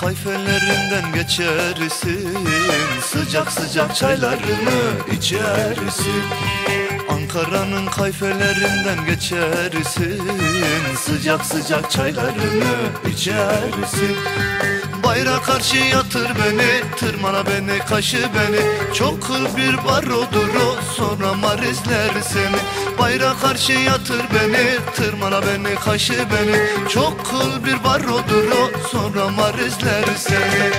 kayfelerinden geçersin. Sıcak sıcak çaylarını içersin. Ankara'nın kayfelerinden geçersin. Sıcak sıcak çaylarını içersin. Bayrağa karşı yatır beni Tırmana beni kaşı beni. Çok kıl bir barodur o Sonra marizler seni Bayrağa karşı yatır beni Tırmana beni kaşı beni. Çok kıl bir barodur o Sonra marizler seni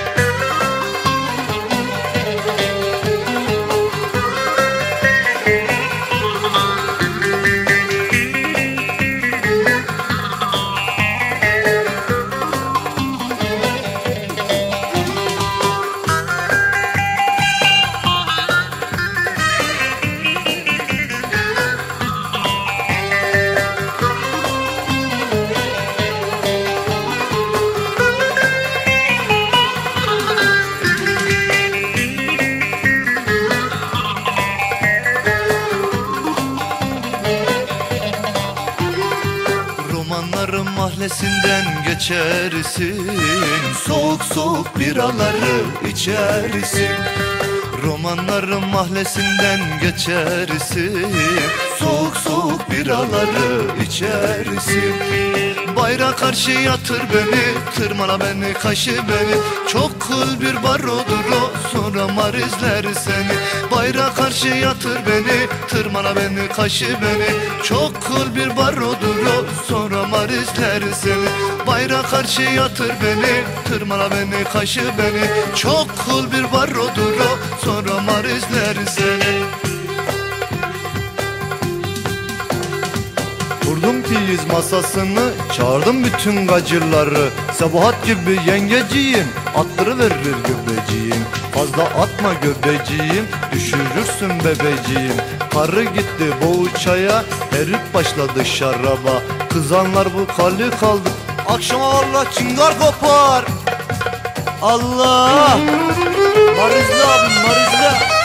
Romanların mahallesinden geçersin. Soğuk soğuk biraları içersin. Romanların mahallesinden geçersin. Soğuk soğuk biraları içersin. Bayrağa karşı yatır beni Tırmana beni kaşı beni. Çok kıl bir barodur o Sonra marizler seni. Bayrağa karşı yatır beni Tırmana beni kaşı beni. Çok kıl bir barodur o Sonra marizler seni. Bayrağa karşı yatır beni. Tırmana beni kaşı beni. Çok kıl bir barodur o. Sonra marizler seni. Kurdum piyiz masasını. Çağırdım bütün gacırları. Sabahat gibi yengeciğim Attırıverir göbeciğim. Fazla atma göbeciğim. Düşürürsün bebeciğim Karı gitti boğuçaya Herif başladı şaraba. Kızanlar bu kalli kaldı Akşama Allah çıngar kopar. Allah! Marizli abim Marizli